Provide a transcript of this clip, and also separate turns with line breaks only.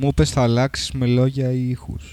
Μου είπες θα αλλάξεις με λόγια ή ήχους.